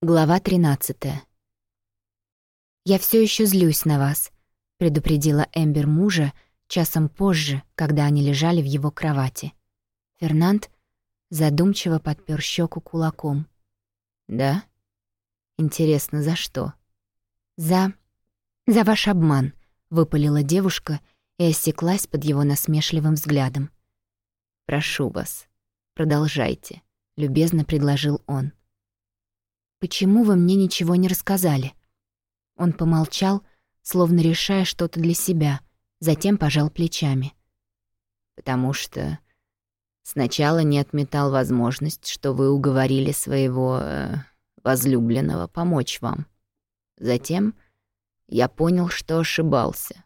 Глава 13. «Я все еще злюсь на вас», — предупредила Эмбер мужа часом позже, когда они лежали в его кровати. Фернанд задумчиво подпер щеку кулаком. «Да? Интересно, за что?» «За... за ваш обман», — выпалила девушка и осеклась под его насмешливым взглядом. «Прошу вас, продолжайте», — любезно предложил он. «Почему вы мне ничего не рассказали?» Он помолчал, словно решая что-то для себя, затем пожал плечами. «Потому что сначала не отметал возможность, что вы уговорили своего э, возлюбленного помочь вам. Затем я понял, что ошибался,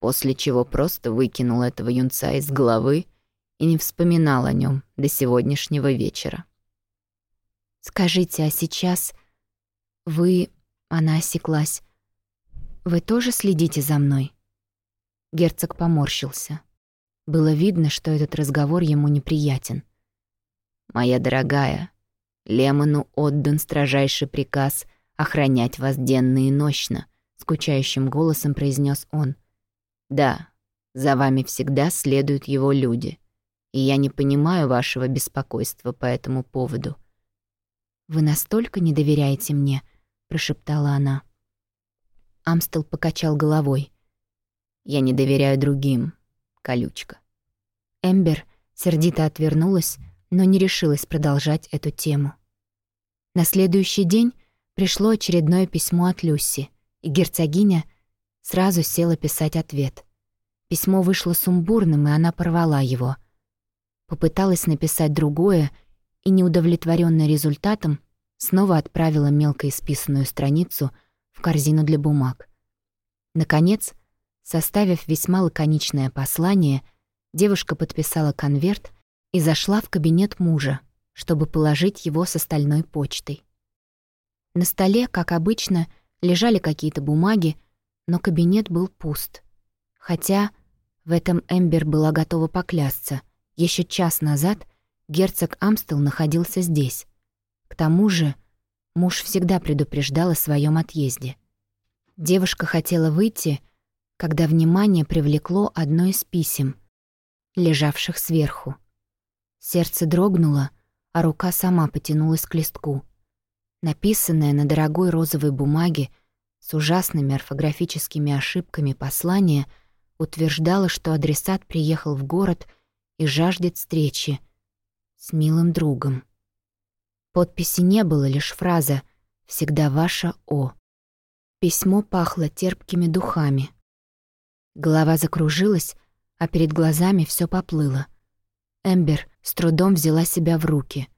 после чего просто выкинул этого юнца из головы и не вспоминал о нем до сегодняшнего вечера. «Скажите, а сейчас вы...» Она осеклась. «Вы тоже следите за мной?» Герцог поморщился. Было видно, что этот разговор ему неприятен. «Моя дорогая, Лемону отдан строжайший приказ охранять вас денно и ночно», — скучающим голосом произнес он. «Да, за вами всегда следуют его люди, и я не понимаю вашего беспокойства по этому поводу. «Вы настолько не доверяете мне?» — прошептала она. Амстел покачал головой. «Я не доверяю другим, колючка». Эмбер сердито отвернулась, но не решилась продолжать эту тему. На следующий день пришло очередное письмо от Люси, и герцогиня сразу села писать ответ. Письмо вышло сумбурным, и она порвала его. Попыталась написать другое — и, неудовлетворенная результатом, снова отправила мелко исписанную страницу в корзину для бумаг. Наконец, составив весьма лаконичное послание, девушка подписала конверт и зашла в кабинет мужа, чтобы положить его с остальной почтой. На столе, как обычно, лежали какие-то бумаги, но кабинет был пуст. Хотя в этом Эмбер была готова поклясться. Еще час назад герцог Амстел находился здесь. К тому же муж всегда предупреждал о своем отъезде. Девушка хотела выйти, когда внимание привлекло одно из писем, лежавших сверху. Сердце дрогнуло, а рука сама потянулась к листку. Написанное на дорогой розовой бумаге с ужасными орфографическими ошибками послание утверждало, что адресат приехал в город и жаждет встречи — с милым другом. Подписи не было, лишь фраза «Всегда ваша О». Письмо пахло терпкими духами. Голова закружилась, а перед глазами все поплыло. Эмбер с трудом взяла себя в руки.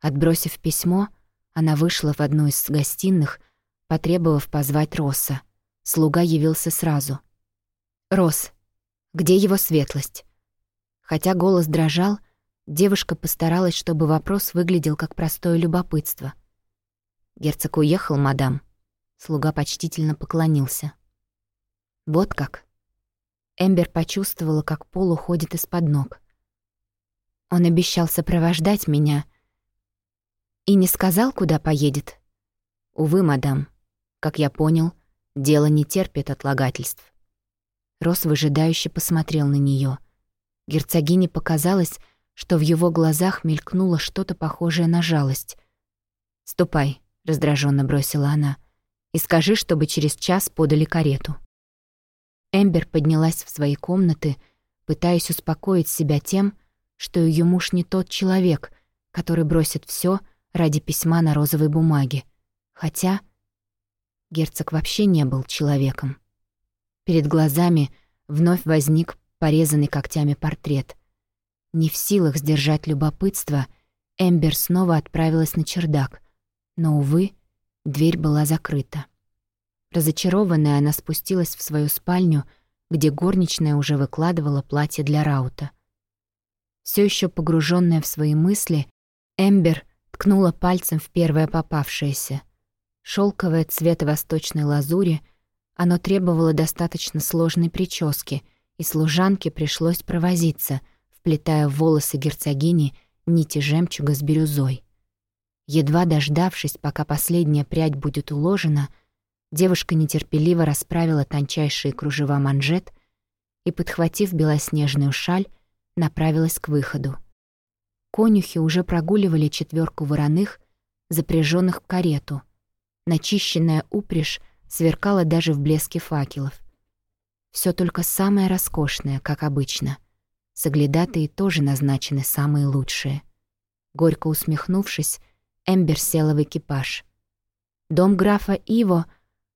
Отбросив письмо, она вышла в одну из гостиных, потребовав позвать Росса. Слуга явился сразу. «Росс, где его светлость?» Хотя голос дрожал, Девушка постаралась, чтобы вопрос выглядел как простое любопытство. «Герцог уехал, мадам». Слуга почтительно поклонился. «Вот как». Эмбер почувствовала, как пол уходит из-под ног. Он обещал сопровождать меня и не сказал, куда поедет. Увы, мадам, как я понял, дело не терпит отлагательств. Рос выжидающе посмотрел на нее. Герцогине показалось, что в его глазах мелькнуло что-то похожее на жалость. «Ступай», — раздраженно бросила она, — «и скажи, чтобы через час подали карету». Эмбер поднялась в свои комнаты, пытаясь успокоить себя тем, что ее муж не тот человек, который бросит все ради письма на розовой бумаге. Хотя герцог вообще не был человеком. Перед глазами вновь возник порезанный когтями портрет — не в силах сдержать любопытство, Эмбер снова отправилась на чердак. Но, увы, дверь была закрыта. Разочарованная, она спустилась в свою спальню, где горничная уже выкладывала платье для Раута. Все еще погруженная в свои мысли, Эмбер ткнула пальцем в первое попавшееся. Шелковое цвета восточной лазури, оно требовало достаточно сложной прически, и служанке пришлось провозиться — вплетая в волосы герцогини нити жемчуга с бирюзой. Едва дождавшись, пока последняя прядь будет уложена, девушка нетерпеливо расправила тончайшие кружева манжет и, подхватив белоснежную шаль, направилась к выходу. Конюхи уже прогуливали четверку вороных, запряженных в карету. Начищенная упряжь сверкала даже в блеске факелов. Все только самое роскошное, как обычно. Соглядатые тоже назначены самые лучшие. Горько усмехнувшись, Эмбер села в экипаж. Дом графа Иво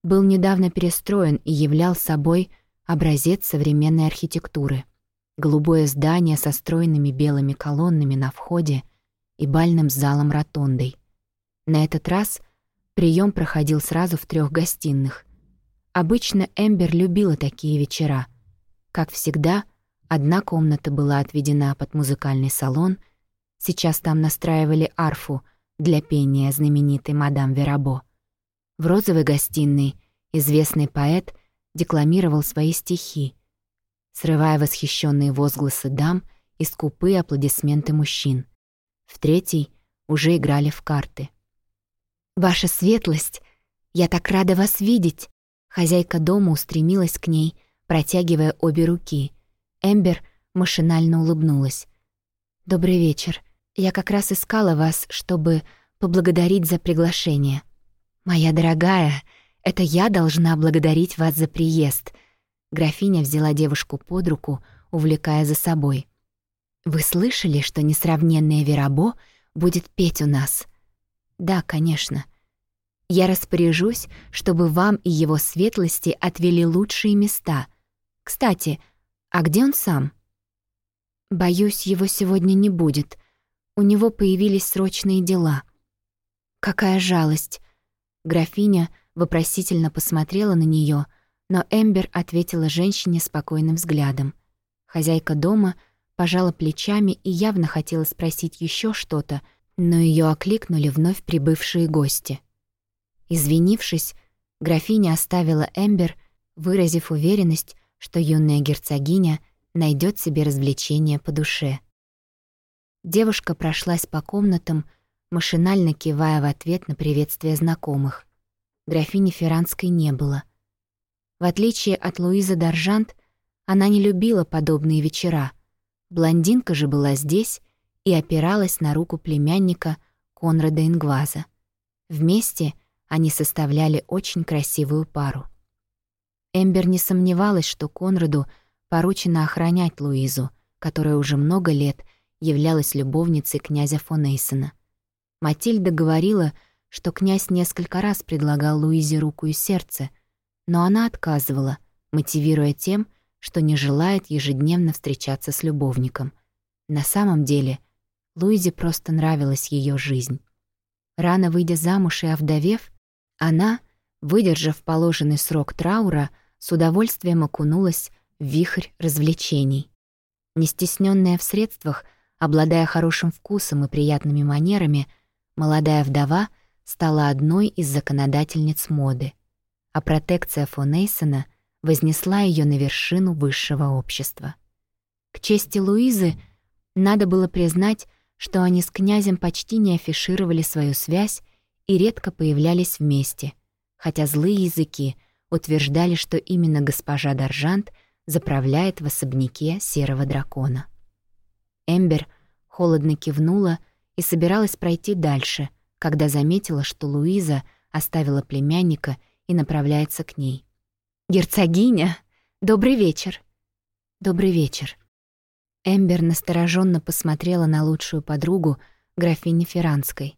был недавно перестроен и являл собой образец современной архитектуры. Голубое здание со стройными белыми колоннами на входе и бальным залом-ротондой. На этот раз прием проходил сразу в трех гостиных. Обычно Эмбер любила такие вечера. Как всегда, одна комната была отведена под музыкальный салон, сейчас там настраивали арфу для пения знаменитой мадам Верабо. В розовой гостиной известный поэт декламировал свои стихи, срывая восхищенные возгласы дам и скупые аплодисменты мужчин. В третьей уже играли в карты. «Ваша светлость! Я так рада вас видеть!» Хозяйка дома устремилась к ней, протягивая обе руки. Эмбер машинально улыбнулась. «Добрый вечер. Я как раз искала вас, чтобы поблагодарить за приглашение. Моя дорогая, это я должна благодарить вас за приезд», Графиня взяла девушку под руку, увлекая за собой. «Вы слышали, что несравненная Верабо будет петь у нас?» «Да, конечно. Я распоряжусь, чтобы вам и его светлости отвели лучшие места. Кстати, а где он сам?» «Боюсь, его сегодня не будет. У него появились срочные дела». «Какая жалость!» Графиня вопросительно посмотрела на нее, но Эмбер ответила женщине спокойным взглядом. Хозяйка дома пожала плечами и явно хотела спросить еще что-то, но ее окликнули вновь прибывшие гости. Извинившись, графиня оставила Эмбер, выразив уверенность, что юная герцогиня найдет себе развлечение по душе. Девушка прошлась по комнатам, машинально кивая в ответ на приветствие знакомых. Графини Ферранской не было. В отличие от Луизы Доржант, она не любила подобные вечера. Блондинка же была здесь и опиралась на руку племянника Конрада Ингваза. Вместе они составляли очень красивую пару. Эмбер не сомневалась, что Конраду поручено охранять Луизу, которая уже много лет являлась любовницей князя фон Эйсона. Матильда говорила, что князь несколько раз предлагал Луизе руку и сердце, но она отказывала, мотивируя тем, что не желает ежедневно встречаться с любовником. На самом деле, Луизе просто нравилась ее жизнь. Рано выйдя замуж и овдовев, она, выдержав положенный срок траура, с удовольствием окунулась в вихрь развлечений. Не стесненная в средствах, обладая хорошим вкусом и приятными манерами, молодая вдова стала одной из законодательниц моды а протекция фон Эйсона вознесла ее на вершину высшего общества. К чести Луизы надо было признать, что они с князем почти не афишировали свою связь и редко появлялись вместе, хотя злые языки утверждали, что именно госпожа Доржант заправляет в особняке серого дракона. Эмбер холодно кивнула и собиралась пройти дальше, когда заметила, что Луиза оставила племянника и направляется к ней. «Герцогиня, добрый вечер!» «Добрый вечер!» Эмбер настороженно посмотрела на лучшую подругу, графини Ферранской.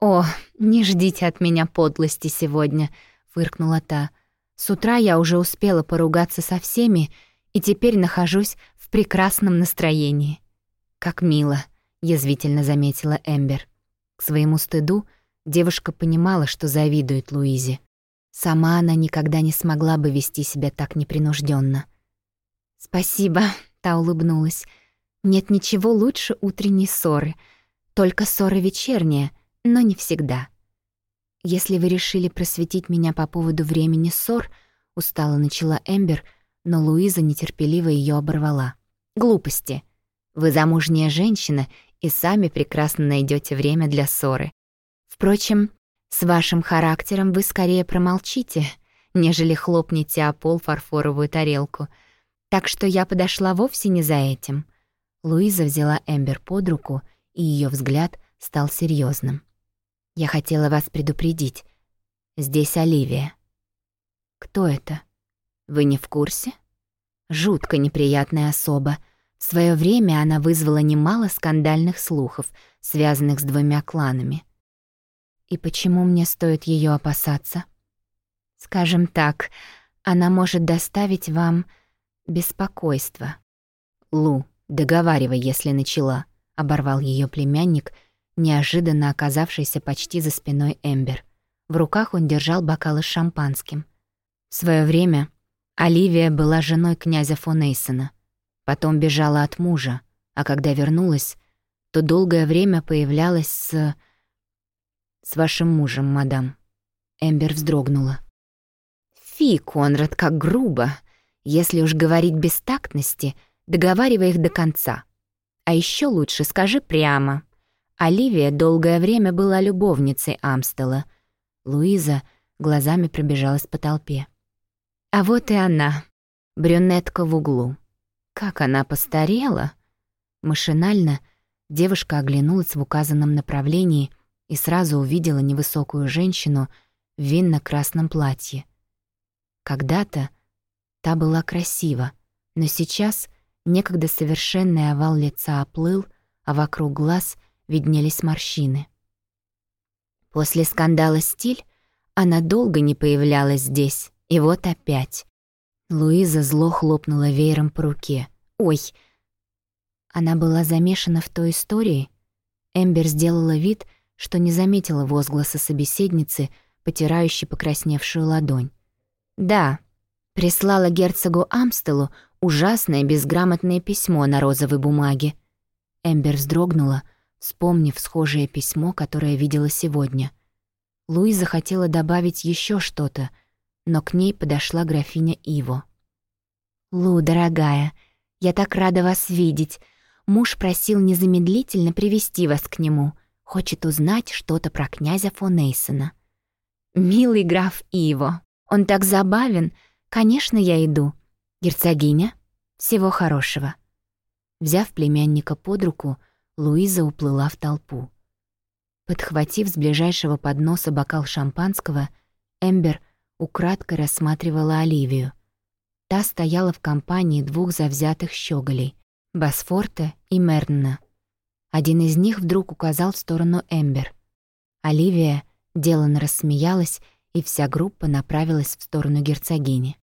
«О, не ждите от меня подлости сегодня», — фыркнула та. «С утра я уже успела поругаться со всеми и теперь нахожусь в прекрасном настроении». «Как мило», — язвительно заметила Эмбер. К своему стыду девушка понимала, что завидует Луизе. Сама она никогда не смогла бы вести себя так непринужденно. «Спасибо», — та улыбнулась. «Нет ничего лучше утренней ссоры. Только ссора вечерняя, но не всегда». «Если вы решили просветить меня по поводу времени ссор», — устало начала Эмбер, но Луиза нетерпеливо ее оборвала. «Глупости. Вы замужняя женщина и сами прекрасно найдете время для ссоры. Впрочем, с вашим характером вы скорее промолчите, нежели хлопнете о пол фарфоровую тарелку. Так что я подошла вовсе не за этим. Луиза взяла Эмбер под руку, и ее взгляд стал серьезным. «Я хотела вас предупредить. Здесь Оливия». «Кто это? Вы не в курсе?» «Жутко неприятная особа. В свое время она вызвала немало скандальных слухов, связанных с двумя кланами. И почему мне стоит ее опасаться? Скажем так, она может доставить вам беспокойство. Лу, договаривай, если начала, оборвал ее племянник, неожиданно оказавшийся почти за спиной Эмбер. В руках он держал бокалы с шампанским. В свое время Оливия была женой князя фон Эйсона, потом бежала от мужа, а когда вернулась, то долгое время появлялась с... с вашим мужем, мадам. Эмбер вздрогнула. Фи, Конрад, как грубо. Если уж говорить без тактности, договаривай их до конца. А еще лучше скажи прямо. Оливия долгое время была любовницей Амстела. Луиза глазами пробежалась по толпе. А вот и она, брюнетка в углу. Как она постарела! Машинально девушка оглянулась в указанном направлении и сразу увидела невысокую женщину в винно-красном платье. Когда-то та была красива, но сейчас некогда совершенный овал лица оплыл, а вокруг глаз виднелись морщины. После скандала «Стиль» она долго не появлялась здесь, и вот опять. Луиза зло хлопнула веером по руке. «Ой!» Она была замешана в той истории. Эмбер сделала вид, что не заметила возгласа собеседницы, потирающей покрасневшую ладонь. Да, прислала герцогу Амстелу ужасное безграмотное письмо на розовой бумаге. Эмбер вздрогнула, вспомнив схожее письмо, которое видела сегодня. Луиза хотела добавить еще что-то, но к ней подошла графиня Иво. «Лу, дорогая, я так рада вас видеть. Муж просил незамедлительно привести вас к нему. Хочет узнать что-то про князя фон Эйсона». «Милый граф Иво», он так забавен. Конечно, я иду. Герцогиня, всего хорошего». Взяв племянника под руку, Луиза уплыла в толпу. Подхватив с ближайшего подноса бокал шампанского, Эмбер украдкой рассматривала Оливию. Та стояла в компании двух завзятых щеголей — Босфорта и Мернна. Один из них вдруг указал в сторону Эмбер. Оливия деланно рассмеялась и вся группа направилась в сторону герцогини.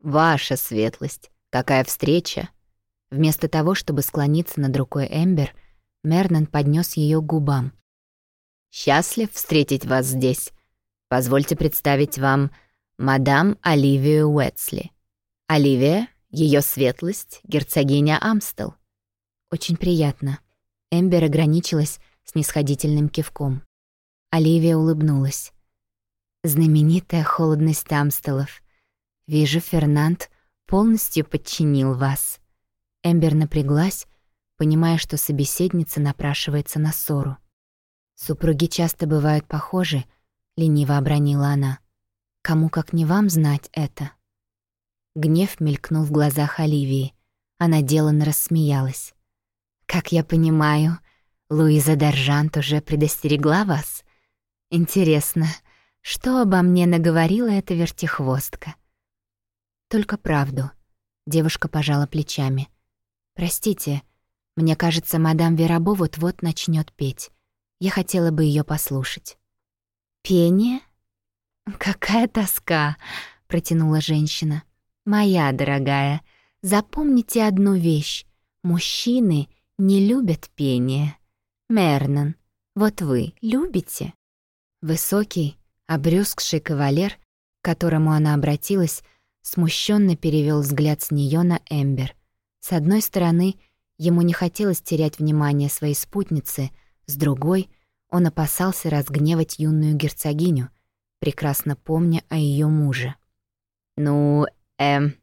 «Ваша светлость! Какая встреча!» Вместо того, чтобы склониться над рукой Эмбер, Мернан поднес ее к губам. «Счастлив встретить вас здесь. Позвольте представить вам мадам Оливию Уэтсли. Оливия, ее светлость, герцогиня Амстел». «Очень приятно». Эмбер ограничилась снисходительным кивком. Оливия улыбнулась. Знаменитая холодность Амстелов. Вижу, Фернанд полностью подчинил вас. Эмбер напряглась, понимая, что собеседница напрашивается на ссору. «Супруги часто бывают похожи», — лениво обронила она. «Кому как не вам знать это?» Гнев мелькнул в глазах Оливии. Она деланно рассмеялась. «Как я понимаю, Луиза Доржант уже предостерегла вас? Интересно, — что обо мне наговорила эта вертихвостка? Только правду. Девушка пожала плечами. Простите, мне кажется, мадам Верабо вот-вот начнет петь. Я хотела бы ее послушать. Пение? Какая тоска, протянула женщина. Моя дорогая, запомните одну вещь. Мужчины не любят пение. Мернан, вот вы любите? Высокий, Обрюзгший кавалер, к которому она обратилась, смущенно перевел взгляд с нее на Эмбер. С одной стороны, ему не хотелось терять внимание своей спутницы, с другой — он опасался разгневать юную герцогиню, прекрасно помня о ее муже. «Ну, эм,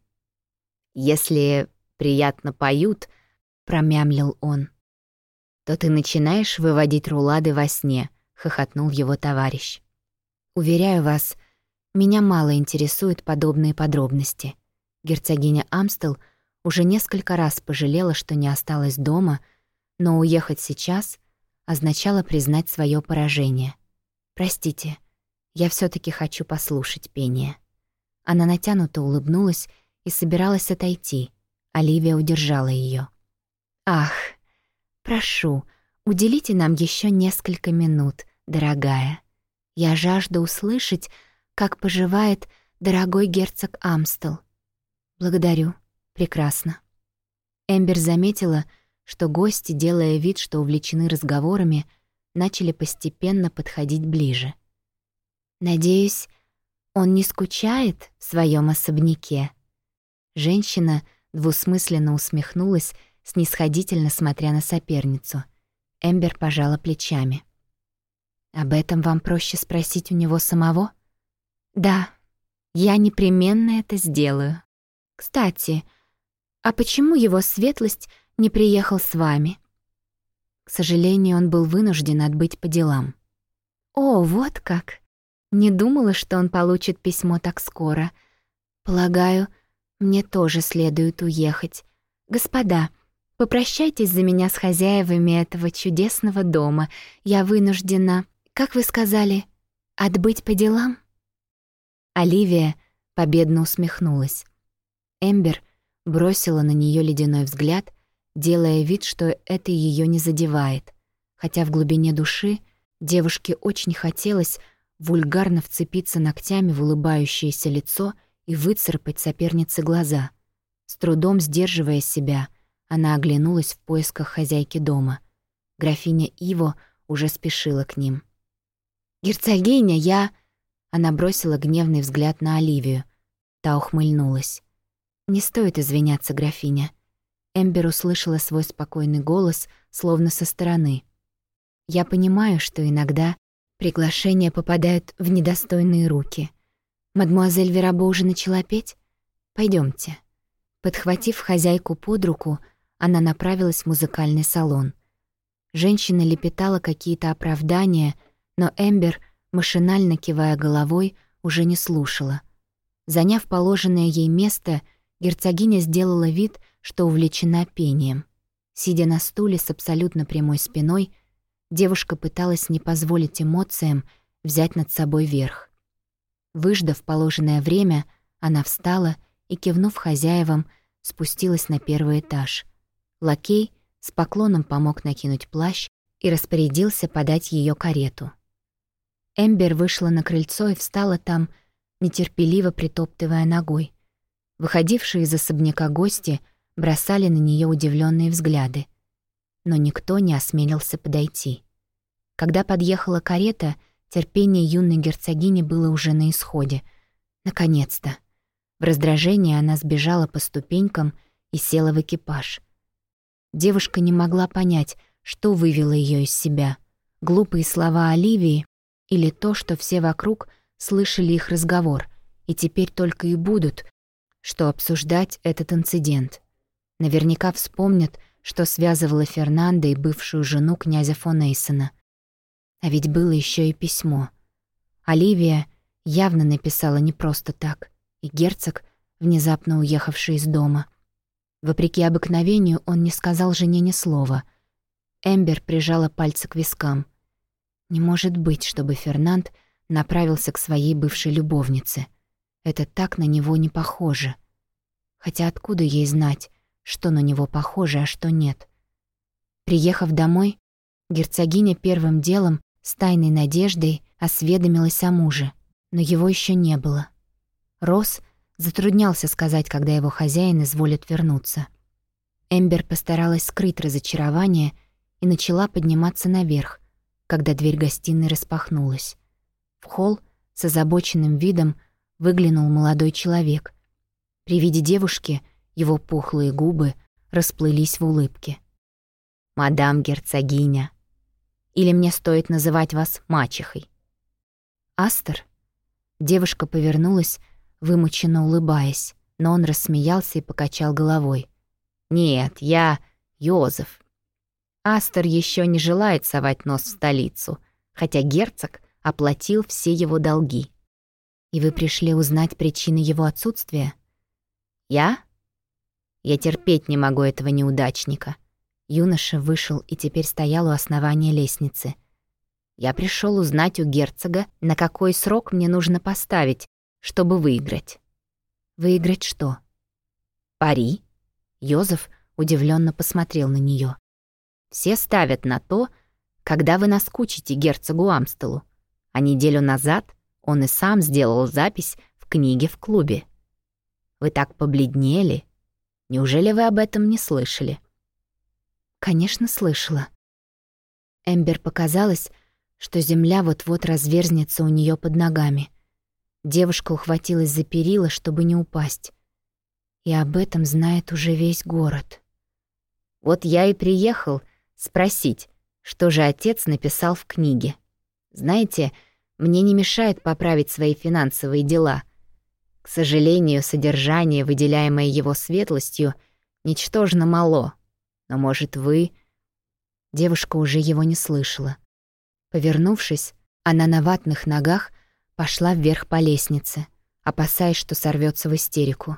если приятно поют», — промямлил он, — «то ты начинаешь выводить рулады во сне», — хохотнул его товарищ. Уверяю вас, меня мало интересуют подобные подробности. Герцогиня Амстел уже несколько раз пожалела, что не осталась дома, но уехать сейчас означало признать свое поражение. Простите, я все таки хочу послушать пение. Она натянуто улыбнулась и собиралась отойти. Оливия удержала ее. Ах, прошу, уделите нам еще несколько минут, дорогая. Я жажду услышать, как поживает дорогой герцог Амстел. Благодарю. Прекрасно. Эмбер заметила, что гости, делая вид, что увлечены разговорами, начали постепенно подходить ближе. Надеюсь, он не скучает в своем особняке. Женщина двусмысленно усмехнулась, снисходительно смотря на соперницу. Эмбер пожала плечами. «Об этом вам проще спросить у него самого?» «Да, я непременно это сделаю. Кстати, а почему его светлость не приехал с вами?» К сожалению, он был вынужден отбыть по делам. «О, вот как! Не думала, что он получит письмо так скоро. Полагаю, мне тоже следует уехать. Господа, попрощайтесь за меня с хозяевами этого чудесного дома. Я вынуждена...» Как вы сказали, отбыть по делам? Оливия победно усмехнулась. Эмбер бросила на нее ледяной взгляд, делая вид, что это ее не задевает, хотя в глубине души девушке очень хотелось вульгарно вцепиться ногтями в улыбающееся лицо и выцарапать сопернице глаза. С трудом сдерживая себя, она оглянулась в поисках хозяйки дома. Графиня Иво уже спешила к ним. «Герцогиня, я...» Она бросила гневный взгляд на Оливию. Та ухмыльнулась. «Не стоит извиняться, графиня». Эмбер услышала свой спокойный голос, словно со стороны. «Я понимаю, что иногда приглашения попадают в недостойные руки. Мадмуазель Верабо уже начала петь? Пойдемте. Подхватив хозяйку под руку, она направилась в музыкальный салон. Женщина лепетала какие-то оправдания — но Эмбер, машинально кивая головой, уже не слушала. Заняв положенное ей место, герцогиня сделала вид, что увлечена пением. Сидя на стуле с абсолютно прямой спиной, девушка пыталась не позволить эмоциям взять над собой верх. Выждав положенное время, она встала и, кивнув хозяевам, спустилась на первый этаж. Лакей с поклоном помог накинуть плащ и распорядился подать ее карету. Эмбер вышла на крыльцо и встала там, нетерпеливо притоптывая ногой. Выходившие из особняка гости бросали на нее удивленные взгляды. Но никто не осмелился подойти. Когда подъехала карета, терпение юной герцогини было уже на исходе. Наконец-то. В раздражении она сбежала по ступенькам и села в экипаж. Девушка не могла понять, что вывело ее из себя. Глупые слова Оливии или то, что все вокруг слышали их разговор и теперь только и будут, что обсуждать этот инцидент. Наверняка вспомнят, что связывало Фернандо и бывшую жену князя фон Эйсона. А ведь было еще и письмо. Оливия явно написала не просто так, и герцог, внезапно уехавший из дома. Вопреки обыкновению, он не сказал жене ни слова. Эмбер прижала пальцы к вискам — не может быть, чтобы Фернанд направился к своей бывшей любовнице. Это так на него не похоже. Хотя откуда ей знать, что на него похоже, а что нет? Приехав домой, герцогиня первым делом с тайной надеждой осведомилась о муже, но его еще не было. Рос затруднялся сказать, когда его хозяин изволит вернуться. Эмбер постаралась скрыть разочарование и начала подниматься наверх, когда дверь гостиной распахнулась. В холл с озабоченным видом выглянул молодой человек. При виде девушки его пухлые губы расплылись в улыбке. «Мадам герцогиня, или мне стоит называть вас мачехой?» «Астер?» Девушка повернулась, вымученно улыбаясь, но он рассмеялся и покачал головой. «Нет, я Йозеф, Астер еще не желает совать нос в столицу, хотя герцог оплатил все его долги. И вы пришли узнать причины его отсутствия? Я? Я терпеть не могу этого неудачника. Юноша вышел и теперь стоял у основания лестницы. Я пришел узнать у герцога, на какой срок мне нужно поставить, чтобы выиграть. Выиграть что? Пари. Йозеф удивленно посмотрел на нее. Все ставят на то, когда вы наскучите герцогу Амстелу. А неделю назад он и сам сделал запись в книге в клубе. Вы так побледнели. Неужели вы об этом не слышали? Конечно, слышала. Эмбер показалось, что земля вот-вот разверзнется у нее под ногами. Девушка ухватилась за перила, чтобы не упасть. И об этом знает уже весь город. Вот я и приехал спросить, что же отец написал в книге. Знаете, мне не мешает поправить свои финансовые дела. К сожалению, содержание, выделяемое его светлостью, ничтожно мало. Но, может, вы... Девушка уже его не слышала. Повернувшись, она на ватных ногах пошла вверх по лестнице, опасаясь, что сорвется в истерику.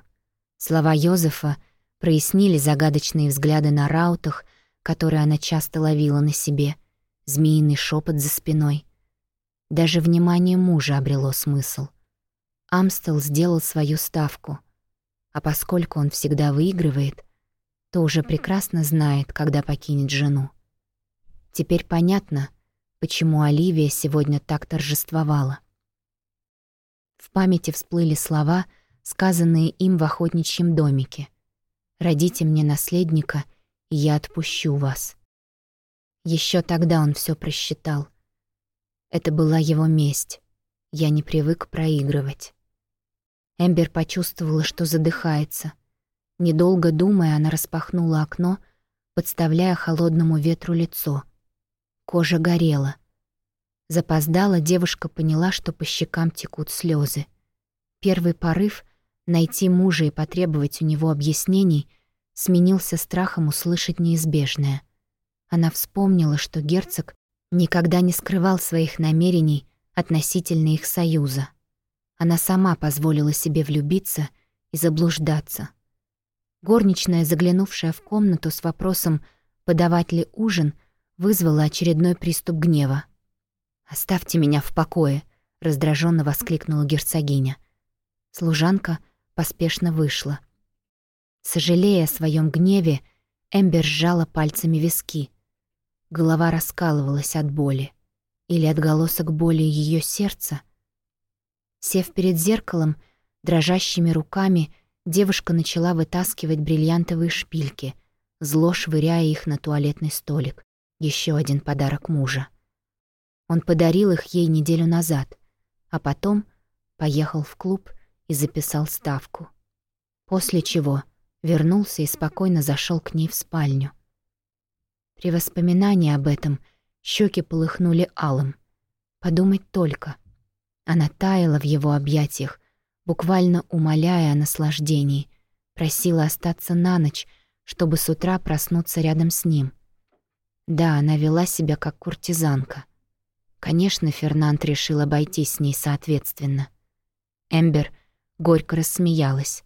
Слова Йозефа прояснили загадочные взгляды на раутах, которые она часто ловила на себе, змеиный шепот за спиной. Даже внимание мужа обрело смысл. Амстел сделал свою ставку, а поскольку он всегда выигрывает, то уже прекрасно знает, когда покинет жену. Теперь понятно, почему Оливия сегодня так торжествовала. В памяти всплыли слова, сказанные им в охотничьем домике. «Родите мне наследника, и я отпущу вас». Еще тогда он все просчитал. Это была его месть. Я не привык проигрывать. Эмбер почувствовала, что задыхается. Недолго думая, она распахнула окно, подставляя холодному ветру лицо. Кожа горела. Запоздала, девушка поняла, что по щекам текут слезы. Первый порыв — найти мужа и потребовать у него объяснений — сменился страхом услышать неизбежное. Она вспомнила, что герцог никогда не скрывал своих намерений относительно их союза. Она сама позволила себе влюбиться и заблуждаться. Горничная, заглянувшая в комнату с вопросом «подавать ли ужин», вызвала очередной приступ гнева. «Оставьте меня в покое», — раздраженно воскликнула герцогиня. Служанка поспешно вышла. Сожалея о своем гневе, Эмбер сжала пальцами виски. Голова раскалывалась от боли. Или отголосок боли ее сердца. Сев перед зеркалом, дрожащими руками девушка начала вытаскивать бриллиантовые шпильки, зло швыряя их на туалетный столик. Еще один подарок мужа. Он подарил их ей неделю назад, а потом поехал в клуб и записал ставку. После чего вернулся и спокойно зашел к ней в спальню. При воспоминании об этом щеки полыхнули алым. Подумать только. Она таяла в его объятиях, буквально умоляя о наслаждении, просила остаться на ночь, чтобы с утра проснуться рядом с ним. Да, она вела себя как куртизанка. Конечно, Фернанд решил обойтись с ней соответственно. Эмбер горько рассмеялась.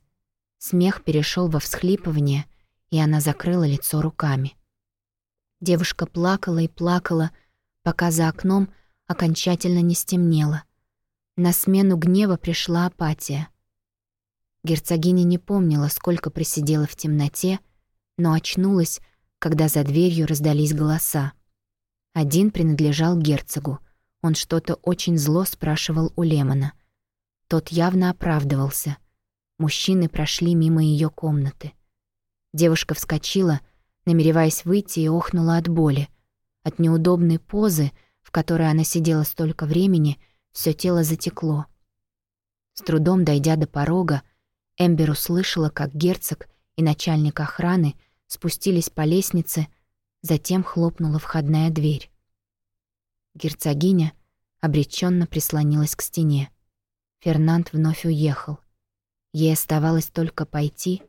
Смех перешел во всхлипывание, и она закрыла лицо руками. Девушка плакала и плакала, пока за окном окончательно не стемнело. На смену гнева пришла апатия. Герцогиня не помнила, сколько просидела в темноте, но очнулась, когда за дверью раздались голоса. Один принадлежал герцогу, он что-то очень зло спрашивал у Лемона. Тот явно оправдывался. Мужчины прошли мимо ее комнаты. Девушка вскочила, намереваясь выйти, и охнула от боли. От неудобной позы, в которой она сидела столько времени, все тело затекло. С трудом дойдя до порога, Эмбер услышала, как герцог и начальник охраны спустились по лестнице, затем хлопнула входная дверь. Герцогиня обреченно прислонилась к стене. Фернанд вновь уехал. Ей оставалось только пойти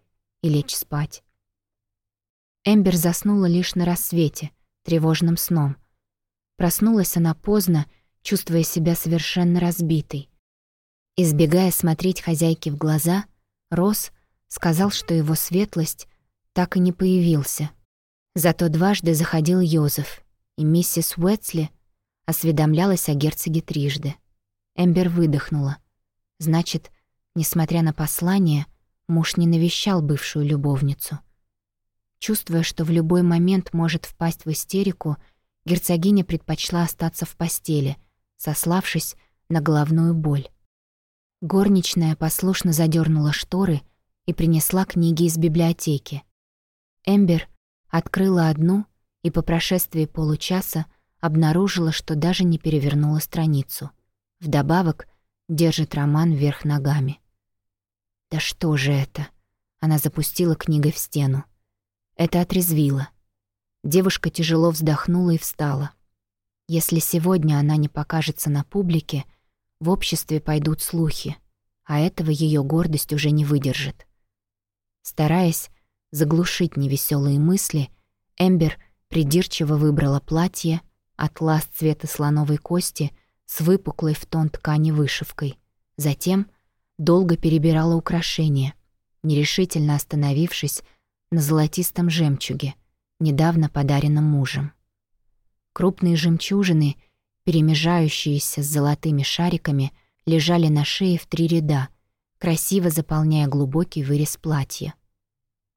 и лечь спать. Эмбер заснула лишь на рассвете, тревожным сном. Проснулась она поздно, чувствуя себя совершенно разбитой. Избегая смотреть хозяйке в глаза, Рос сказал, что его светлость так и не появился. Зато дважды заходил Йозеф, и миссис Уэтсли осведомлялась о герцоге трижды. Эмбер выдохнула. Значит, несмотря на послание, муж не навещал бывшую любовницу. Чувствуя, что в любой момент может впасть в истерику, герцогиня предпочла остаться в постели, сославшись на головную боль. Горничная послушно задернула шторы и принесла книги из библиотеки. Эмбер открыла одну и по прошествии получаса обнаружила, что даже не перевернула страницу. Вдобавок держит роман вверх ногами. «Да что же это?» Она запустила книгой в стену. Это отрезвило. Девушка тяжело вздохнула и встала. Если сегодня она не покажется на публике, в обществе пойдут слухи, а этого ее гордость уже не выдержит. Стараясь заглушить невеселые мысли, Эмбер придирчиво выбрала платье, атлас цвета слоновой кости с выпуклой в тон ткани вышивкой. Затем долго перебирала украшения, нерешительно остановившись на золотистом жемчуге, недавно подаренном мужем. Крупные жемчужины, перемежающиеся с золотыми шариками, лежали на шее в три ряда, красиво заполняя глубокий вырез платья.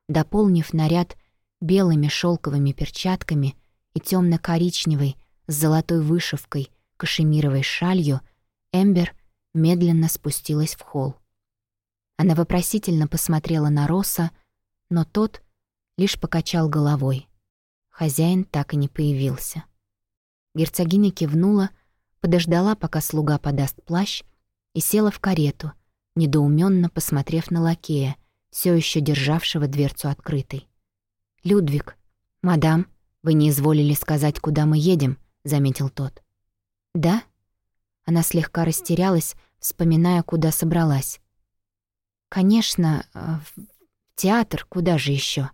Дополнив наряд белыми шелковыми перчатками и темно-коричневой с золотой вышивкой кашемировой шалью, Эмбер медленно спустилась в холл. Она вопросительно посмотрела на Росса, но тот лишь покачал головой. Хозяин так и не появился. Герцогиня кивнула, подождала, пока слуга подаст плащ, и села в карету, недоуменно посмотрев на лакея, все еще державшего дверцу открытой. «Людвиг, мадам, вы не изволили сказать, куда мы едем», — заметил тот. «Да?» Она слегка растерялась, вспоминая, куда собралась. «Конечно, э, театр, куда же еще?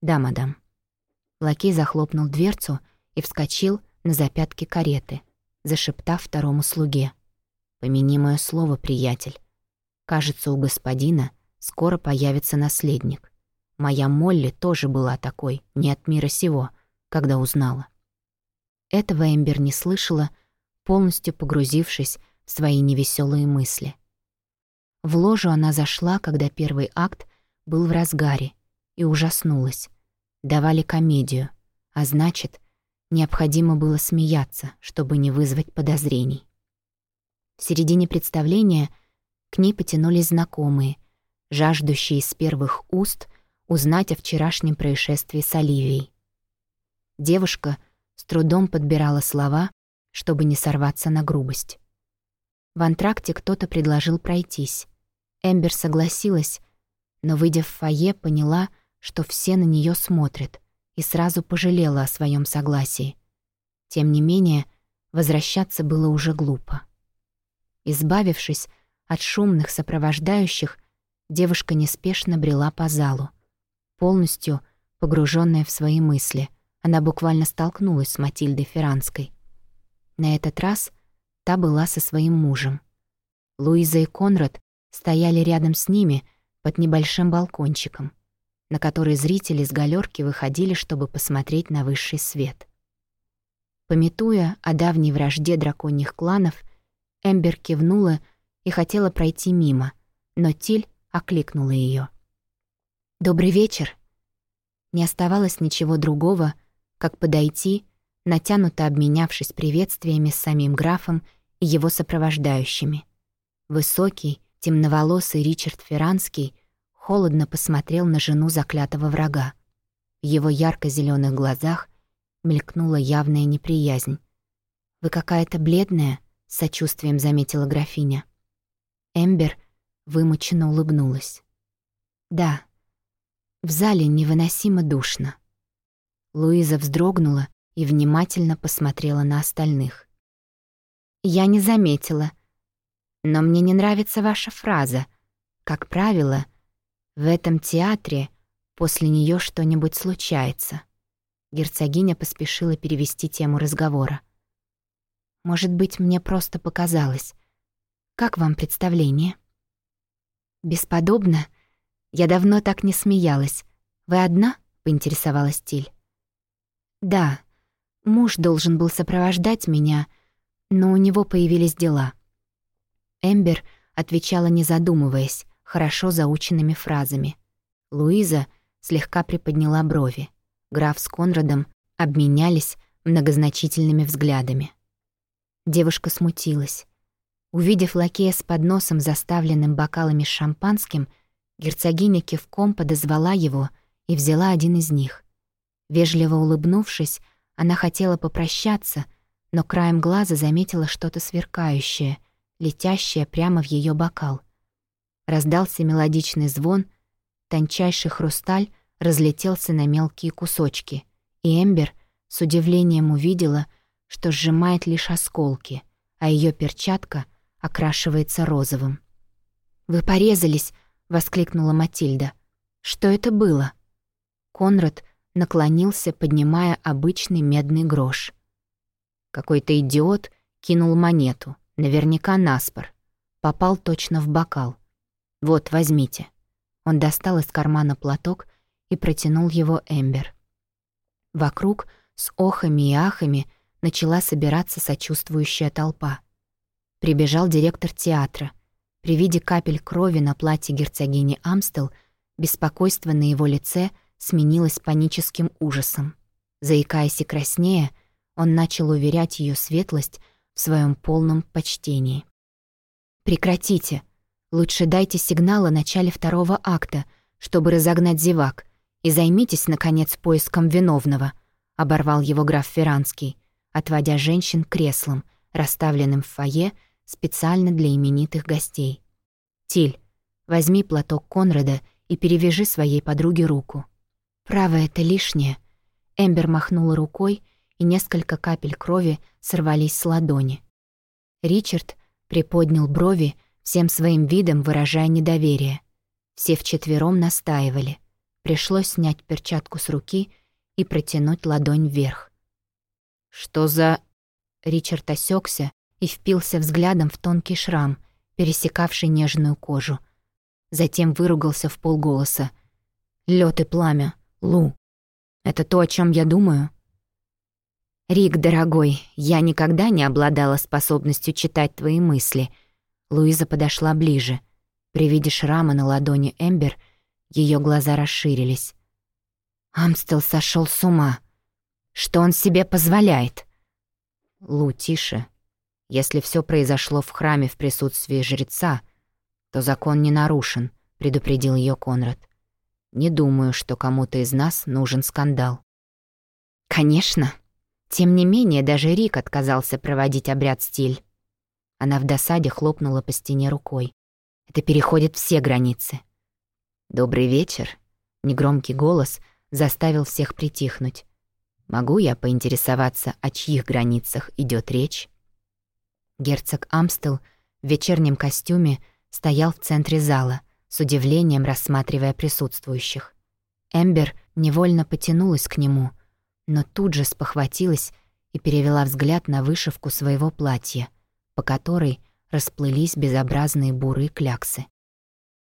«Да, мадам». Лакей захлопнул дверцу и вскочил на запятки кареты, зашептав второму слуге. «Помяни мое слово, приятель. Кажется, у господина скоро появится наследник. Моя Молли тоже была такой, не от мира сего, когда узнала». Этого Эмбер не слышала, полностью погрузившись в свои невеселые мысли. В ложу она зашла, когда первый акт был в разгаре, и ужаснулась. Давали комедию, а значит, необходимо было смеяться, чтобы не вызвать подозрений. В середине представления к ней потянулись знакомые, жаждущие с первых уст узнать о вчерашнем происшествии с Оливией. Девушка с трудом подбирала слова, чтобы не сорваться на грубость. В антракте кто-то предложил пройтись. Эмбер согласилась, но, выйдя в фойе, поняла, что все на нее смотрят, и сразу пожалела о своем согласии. Тем не менее, возвращаться было уже глупо. Избавившись от шумных сопровождающих, девушка неспешно брела по залу. Полностью погруженная в свои мысли, она буквально столкнулась с Матильдой Ферранской. На этот раз та была со своим мужем. Луиза и Конрад стояли рядом с ними под небольшим балкончиком, на который зрители с галерки выходили, чтобы посмотреть на высший свет. Пометуя о давней вражде драконьих кланов, Эмбер кивнула и хотела пройти мимо, но Тиль окликнула ее. «Добрый вечер!» Не оставалось ничего другого, как подойти, натянуто обменявшись приветствиями с самим графом и его сопровождающими. Высокий, Темноволосый Ричард Ферранский холодно посмотрел на жену заклятого врага. В его ярко зеленых глазах мелькнула явная неприязнь. «Вы какая-то бледная», — с сочувствием заметила графиня. Эмбер вымученно улыбнулась. «Да, в зале невыносимо душно». Луиза вздрогнула и внимательно посмотрела на остальных. «Я не заметила», но мне не нравится ваша фраза. Как правило, в этом театре после нее что-нибудь случается. Герцогиня поспешила перевести тему разговора. Может быть, мне просто показалось. Как вам представление?» «Бесподобно. Я давно так не смеялась. Вы одна?» — поинтересовалась Тиль. «Да. Муж должен был сопровождать меня, но у него появились дела». Эмбер отвечала, не задумываясь, хорошо заученными фразами. Луиза слегка приподняла брови. Граф с Конрадом обменялись многозначительными взглядами. Девушка смутилась. Увидев лакея с подносом, заставленным бокалами с шампанским, герцогиня кивком подозвала его и взяла один из них. Вежливо улыбнувшись, она хотела попрощаться, но краем глаза заметила что-то сверкающее, летящее прямо в ее бокал. Раздался мелодичный звон, тончайший хрусталь разлетелся на мелкие кусочки, и Эмбер с удивлением увидела, что сжимает лишь осколки, а ее перчатка окрашивается розовым. «Вы порезались!» — воскликнула Матильда. «Что это было?» Конрад наклонился, поднимая обычный медный грош. Какой-то идиот кинул монету, наверняка наспор. Попал точно в бокал. «Вот, возьмите». Он достал из кармана платок и протянул его Эмбер. Вокруг с охами и ахами начала собираться сочувствующая толпа. Прибежал директор театра. При виде капель крови на платье герцогини Амстел беспокойство на его лице сменилось паническим ужасом. Заикаясь и краснея, он начал уверять ее светлость в своем полном почтении. «Прекратите. Лучше дайте сигнал о начале второго акта, чтобы разогнать зевак и займитесь, наконец, поиском виновного», — оборвал его граф Ферранский, отводя женщин к креслам, расставленным в фойе специально для именитых гостей. «Тиль, возьми платок Конрада и перевяжи своей подруге руку». «Правая — это лишнее». Эмбер махнула рукой, и несколько капель крови сорвались с ладони. Ричард приподнял брови, всем своим видом выражая недоверие. Все вчетвером настаивали — Пришлось снять перчатку с руки и протянуть ладонь вверх. «Что за...» Ричард осекся и впился взглядом в тонкий шрам, пересекавший нежную кожу. Затем выругался в полголоса. «Лёд и пламя, Лу. Это то, о чем я думаю?» «Рик, дорогой, я никогда не обладала способностью читать твои мысли». Луиза подошла ближе. При виде шрама на ладони Эмбер — ее глаза расширились. Амстел сошел с ума. Что он себе позволяет? Лу, тише. Если все произошло в храме в присутствии жреца, то закон не нарушен, предупредил ее Конрад. Не думаю, что кому-то из нас нужен скандал. Конечно. Тем не менее, даже Рик отказался проводить обряд стиль. Она в досаде хлопнула по стене рукой. Это переходит все границы. «Добрый вечер», — негромкий голос заставил всех притихнуть. «Могу я поинтересоваться, о чьих границах идет речь?» Герцог Амстел в вечернем костюме стоял в центре зала, с удивлением рассматривая присутствующих. Эмбер невольно потянулась к нему, но тут же спохватилась и перевела взгляд на вышивку своего платья, по которой расплылись безобразные бурые кляксы.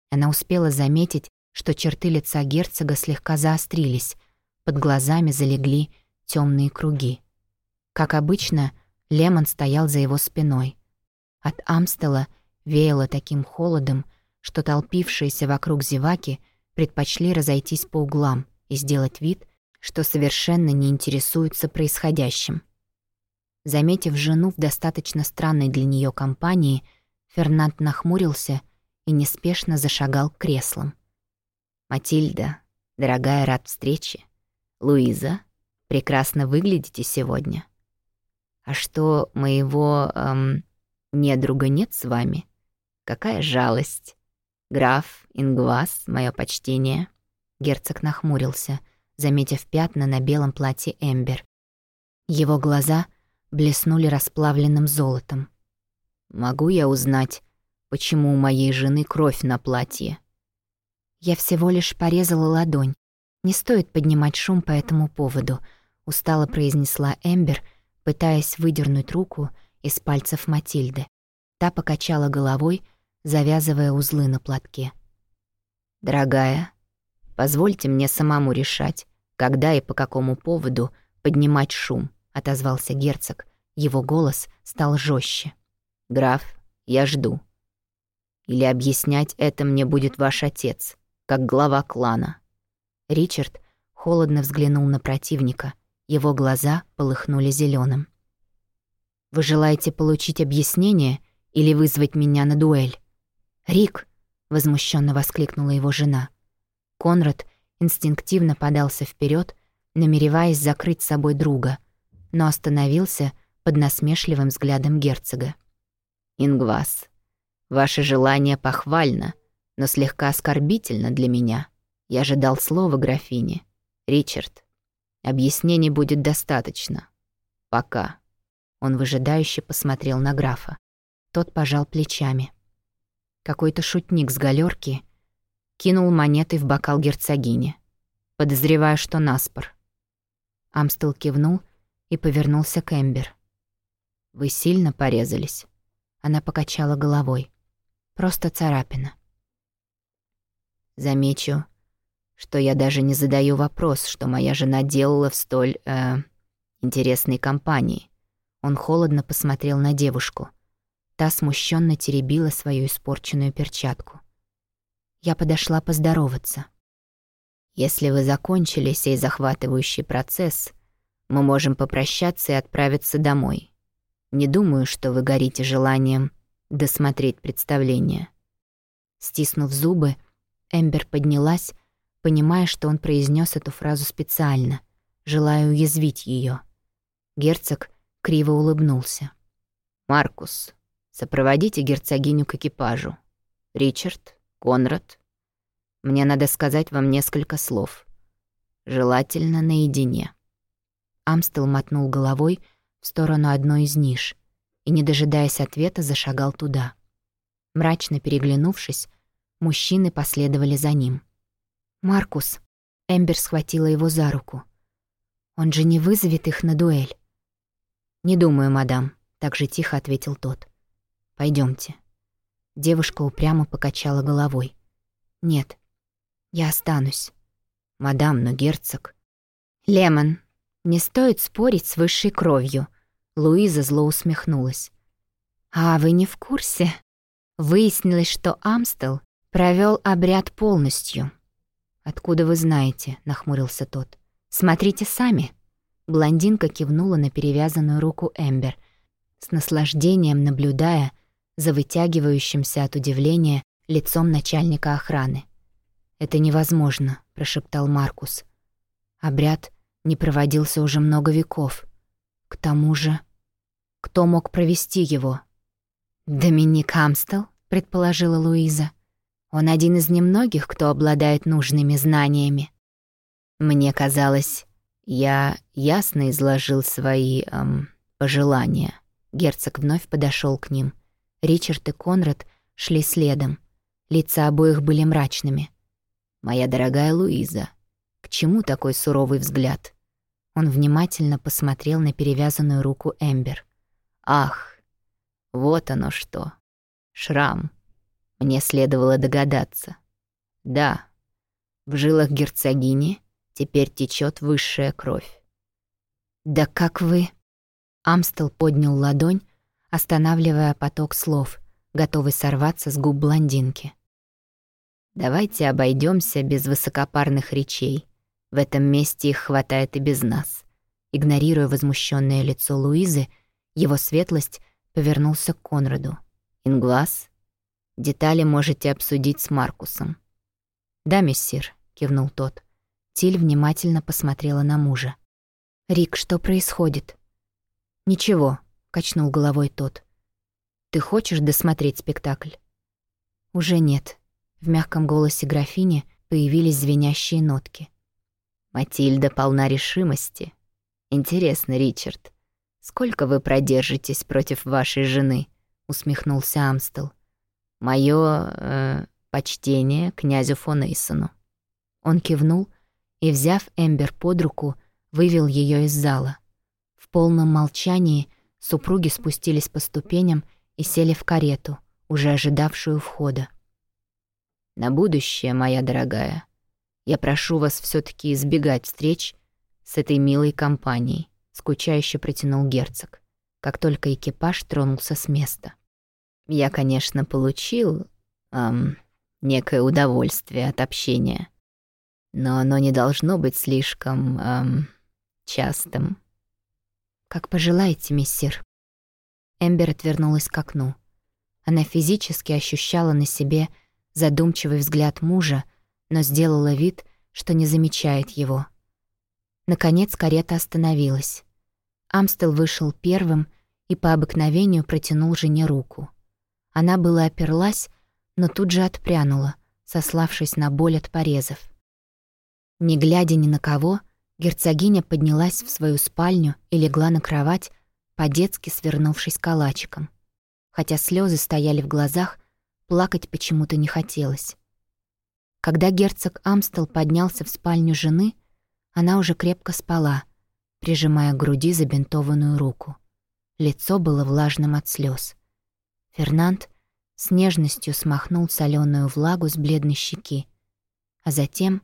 Она успела заметить, что черты лица герцога слегка заострились, под глазами залегли темные круги. Как обычно, Лемон стоял за его спиной. От Амстела веяло таким холодом, что толпившиеся вокруг зеваки предпочли разойтись по углам и сделать вид, что совершенно не интересуются происходящим. Заметив жену в достаточно странной для нее компании, Фернанд нахмурился и неспешно зашагал к креслам. Матильда, дорогая, рад встрече. Луиза, прекрасно выглядите сегодня. А что, моего, эм, недруга нет с вами? Какая жалость. Граф Ингвас, мое почтение. Герцог нахмурился, заметив пятна на белом платье Эмбер. Его глаза блеснули расплавленным золотом. «Могу я узнать, почему у моей жены кровь на платье?» Я всего лишь порезала ладонь. Не стоит поднимать шум по этому поводу, устало произнесла Эмбер, пытаясь выдернуть руку из пальцев Матильды. Та покачала головой, завязывая узлы на платке. «Дорогая, позвольте мне самому решать, когда и по какому поводу поднимать шум», — отозвался герцог. Его голос стал жестче. «Граф, я жду. Или объяснять это мне будет ваш отец, как глава клана». Ричард холодно взглянул на противника. Его глаза полыхнули зеленым. «Вы желаете получить объяснение или вызвать меня на дуэль?» «Рик!» — возмущенно воскликнула его жена. Конрад инстинктивно подался вперед, намереваясь закрыть собой друга, но остановился под насмешливым взглядом герцога. «Ингвас, ваше желание похвально, но слегка оскорбительно для меня. Я ожидал слова графине. Ричард, объяснений будет достаточно. Пока». Он выжидающе посмотрел на графа. Тот пожал плечами. Какой-то шутник с галерки кинул монеты в бокал герцогини, подозревая, что наспор. Амстел кивнул и повернулся к Эмбер. «Вы сильно порезались?» Она покачала головой. «Просто царапина». «Замечу, что я даже не задаю вопрос, что моя жена делала в столь, э, интересной компании». Он холодно посмотрел на девушку. Та смущенно теребила свою испорченную перчатку. Я подошла поздороваться. «Если вы закончили сей захватывающий процесс, мы можем попрощаться и отправиться домой. Не думаю, что вы горите желанием досмотреть представление». Стиснув зубы, Эмбер поднялась, понимая, что он произнес эту фразу специально, желая уязвить ее. Герцог криво улыбнулся. «Маркус, Сопроводите герцогиню к экипажу. Ричард, Конрад. Мне надо сказать вам несколько слов. Желательно наедине». Амстел мотнул головой в сторону одной из ниш и, не дожидаясь ответа, зашагал туда. Мрачно переглянувшись, мужчины последовали за ним. «Маркус!» — Эмбер схватила его за руку. «Он же не вызовет их на дуэль?» «Не думаю, мадам», — так же тихо ответил тот. Пойдемте. Девушка упрямо покачала головой. «Нет, я останусь. Мадам, но герцог...» «Лемон, не стоит спорить с высшей кровью», — Луиза зло усмехнулась. «А вы не в курсе?» Выяснилось, что Амстел провел обряд полностью. «Откуда вы знаете?» — нахмурился тот. «Смотрите сами». Блондинка кивнула на перевязанную руку Эмбер, с наслаждением наблюдая, за вытягивающимся от удивления лицом начальника охраны. «Это невозможно», — прошептал Маркус. Обряд не проводился уже много веков. К тому же, кто мог провести его? «Доминик Амстел», — предположила Луиза. «Он один из немногих, кто обладает нужными знаниями». Мне казалось, я ясно изложил свои эм, пожелания. Герцог вновь подошел к ним — Ричард и Конрад шли следом. Лица обоих были мрачными. «Моя дорогая Луиза, к чему такой суровый взгляд?» Он внимательно посмотрел на перевязанную руку Эмбер. «Ах, вот оно что. Шрам. Мне следовало догадаться. Да, в жилах герцогини теперь течет высшая кровь». «Да как вы...» Амстел поднял ладонь, останавливая поток слов, готовый сорваться с губ блондинки. «Давайте обойдемся без высокопарных речей. В этом месте их хватает и без нас». Игнорируя возмущенное лицо Луизы, его светлость повернулся к Конраду. «Инглас, детали можете обсудить с Маркусом». «Да, мессир», — кивнул тот. Тиль внимательно посмотрела на мужа. «Рик, что происходит?» «Ничего», качнул головой тот. Ты хочешь досмотреть спектакль? Уже нет. В мягком голосе графини появились звенящие нотки. Матильда полна решимости. Интересно, Ричард, сколько вы продержитесь против вашей жены? усмехнулся Амстел. Моё э, почтение князю фон Эйсону. Он кивнул и, взяв Эмбер под руку, вывел ее из зала. В полном молчании Супруги спустились по ступеням и сели в карету, уже ожидавшую входа. «На будущее, моя дорогая, я прошу вас все таки избегать встреч с этой милой компанией», — скучающе протянул герцог, как только экипаж тронулся с места. «Я, конечно, получил эм, некое удовольствие от общения, но оно не должно быть слишком эм, частым». «Как пожелаете, миссир». Эмбер отвернулась к окну. Она физически ощущала на себе задумчивый взгляд мужа, но сделала вид, что не замечает его. Наконец карета остановилась. Амстел вышел первым и по обыкновению протянул жене руку. Она была оперлась, но тут же отпрянула, сославшись на боль от порезов. Не глядя ни на кого, герцогиня поднялась в свою спальню и легла на кровать, по-детски свернувшись калачиком. Хотя слезы стояли в глазах, плакать почему-то не хотелось. Когда герцог Амстел поднялся в спальню жены, она уже крепко спала, прижимая к груди забинтованную руку. Лицо было влажным от слез. Фернанд с нежностью смахнул соленую влагу с бледной щеки, а затем,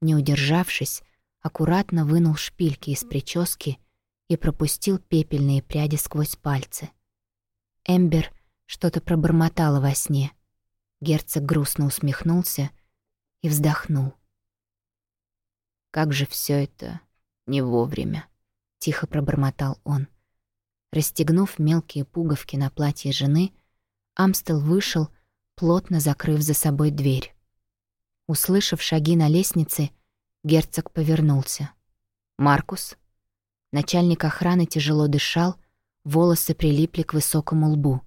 не удержавшись, аккуратно вынул шпильки из прически и пропустил пепельные пряди сквозь пальцы. Эмбер что-то пробормотала во сне. Герцог грустно усмехнулся и вздохнул. «Как же все это не вовремя», — тихо пробормотал он. Расстегнув мелкие пуговки на платье жены, Амстел вышел, плотно закрыв за собой дверь. Услышав шаги на лестнице, герцог повернулся. «Маркус?» Начальник охраны тяжело дышал, волосы прилипли к высокому лбу.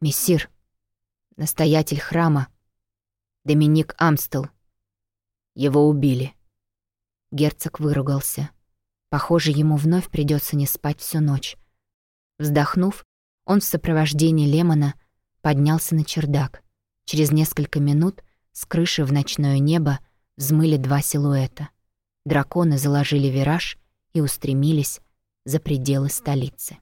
«Мессир, настоятель храма, Доминик Амстел. Его убили. Герцог выругался. Похоже, ему вновь придется не спать всю ночь. Вздохнув, он в сопровождении Лемона поднялся на чердак. Через несколько минут с крыши в ночное небо взмыли два силуэта. Драконы заложили вираж и устремились за пределы столицы.